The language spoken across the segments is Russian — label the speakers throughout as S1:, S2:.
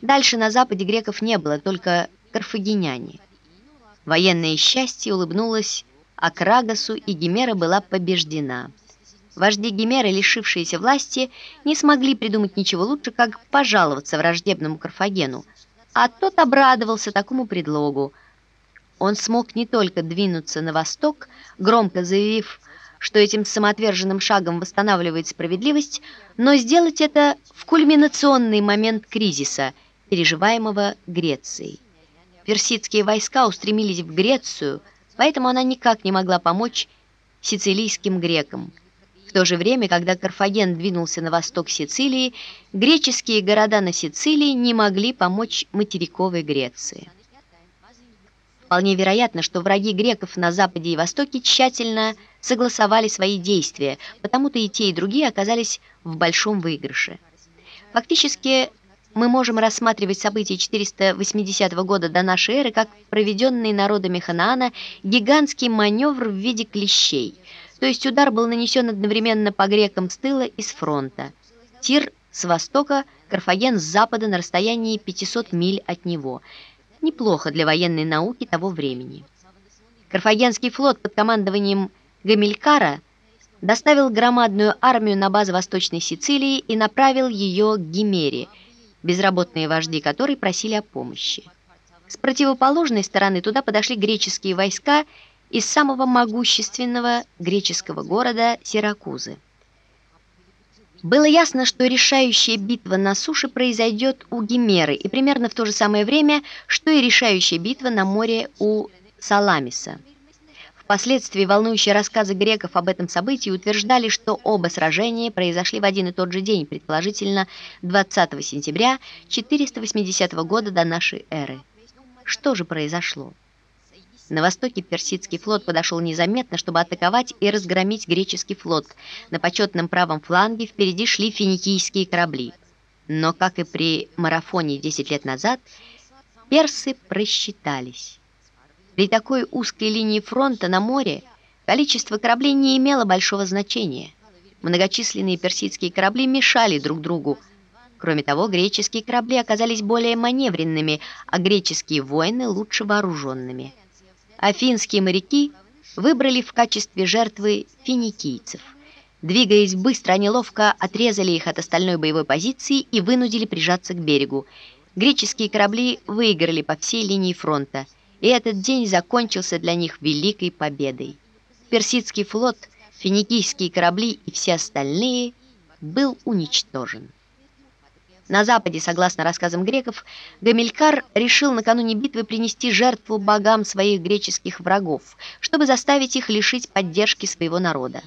S1: Дальше на западе греков не было, только карфагеняне. Военное счастье улыбнулось Акрагасу, и Гимера была побеждена. Вожди Гимеры, лишившиеся власти, не смогли придумать ничего лучше, как пожаловаться враждебному Карфагену, а тот обрадовался такому предлогу. Он смог не только двинуться на восток, громко заявив, что этим самоотверженным шагом восстанавливает справедливость, но сделать это в кульминационный момент кризиса, переживаемого Грецией. Персидские войска устремились в Грецию, поэтому она никак не могла помочь сицилийским грекам. В то же время, когда Карфаген двинулся на восток Сицилии, греческие города на Сицилии не могли помочь материковой Греции. Вполне вероятно, что враги греков на Западе и Востоке тщательно согласовали свои действия, потому-то и те, и другие оказались в большом выигрыше. Фактически, мы можем рассматривать события 480 года до нашей эры как проведенный народами Ханаана гигантский маневр в виде клещей – то есть удар был нанесен одновременно по грекам с тыла и с фронта. Тир с востока, Карфаген с запада на расстоянии 500 миль от него. Неплохо для военной науки того времени. Карфагенский флот под командованием Гамилькара доставил громадную армию на базу Восточной Сицилии и направил ее к Гимере, безработные вожди которой просили о помощи. С противоположной стороны туда подошли греческие войска из самого могущественного греческого города Сиракузы. Было ясно, что решающая битва на суше произойдет у Гимеры и примерно в то же самое время, что и решающая битва на море у Саламиса. Впоследствии волнующие рассказы греков об этом событии утверждали, что оба сражения произошли в один и тот же день, предположительно 20 сентября 480 года до нашей эры. Что же произошло? На востоке персидский флот подошел незаметно, чтобы атаковать и разгромить греческий флот. На почетном правом фланге впереди шли финикийские корабли. Но, как и при марафоне 10 лет назад, персы просчитались. При такой узкой линии фронта на море количество кораблей не имело большого значения. Многочисленные персидские корабли мешали друг другу. Кроме того, греческие корабли оказались более маневренными, а греческие воины лучше вооруженными афинские моряки выбрали в качестве жертвы финикийцев. Двигаясь быстро, они ловко отрезали их от остальной боевой позиции и вынудили прижаться к берегу. Греческие корабли выиграли по всей линии фронта, и этот день закончился для них великой победой. Персидский флот, финикийские корабли и все остальные был уничтожен. На Западе, согласно рассказам греков, Гамилькар решил накануне битвы принести жертву богам своих греческих врагов, чтобы заставить их лишить поддержки своего народа.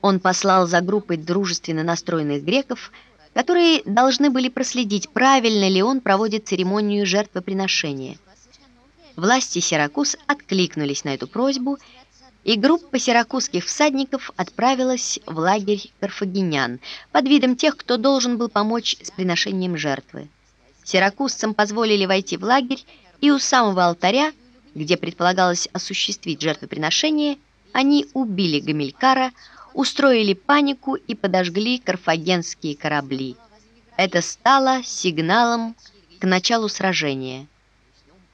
S1: Он послал за группой дружественно настроенных греков, которые должны были проследить, правильно ли он проводит церемонию жертвоприношения. Власти Сиракуз откликнулись на эту просьбу и группа сиракузских всадников отправилась в лагерь карфагенян под видом тех, кто должен был помочь с приношением жертвы. Сиракузцам позволили войти в лагерь, и у самого алтаря, где предполагалось осуществить жертвоприношение, они убили Гамилькара, устроили панику и подожгли карфагенские корабли. Это стало сигналом к началу сражения.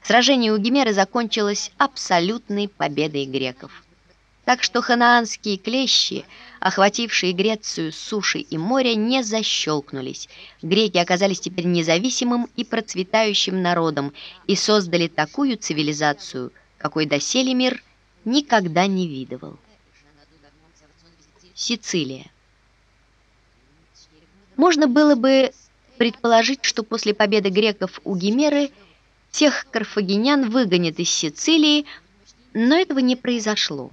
S1: Сражение у Гимеры закончилось абсолютной победой греков. Так что ханаанские клещи, охватившие Грецию с суши и моря, не защелкнулись. Греки оказались теперь независимым и процветающим народом и создали такую цивилизацию, какой доселе мир никогда не видывал. Сицилия. Можно было бы предположить, что после победы греков у Гимеры всех карфагенян выгонят из Сицилии, но этого не произошло.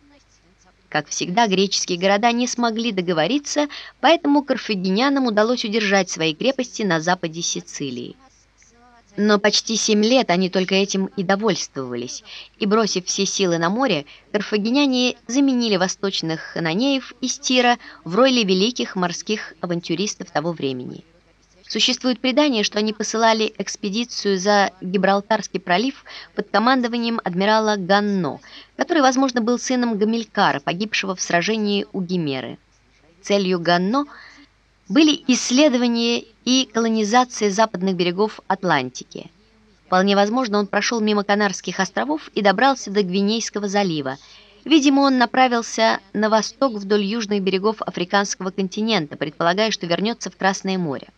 S1: Как всегда, греческие города не смогли договориться, поэтому карфагенянам удалось удержать свои крепости на западе Сицилии. Но почти семь лет они только этим и довольствовались, и, бросив все силы на море, карфагеняне заменили восточных хананеев из Тира в роли великих морских авантюристов того времени. Существует предание, что они посылали экспедицию за Гибралтарский пролив под командованием адмирала Ганно, который, возможно, был сыном Гамилькара, погибшего в сражении у Гимеры. Целью Ганно были исследования и колонизации западных берегов Атлантики. Вполне возможно, он прошел мимо Канарских островов и добрался до Гвинейского залива. Видимо, он направился на восток вдоль южных берегов африканского континента, предполагая, что вернется в Красное море.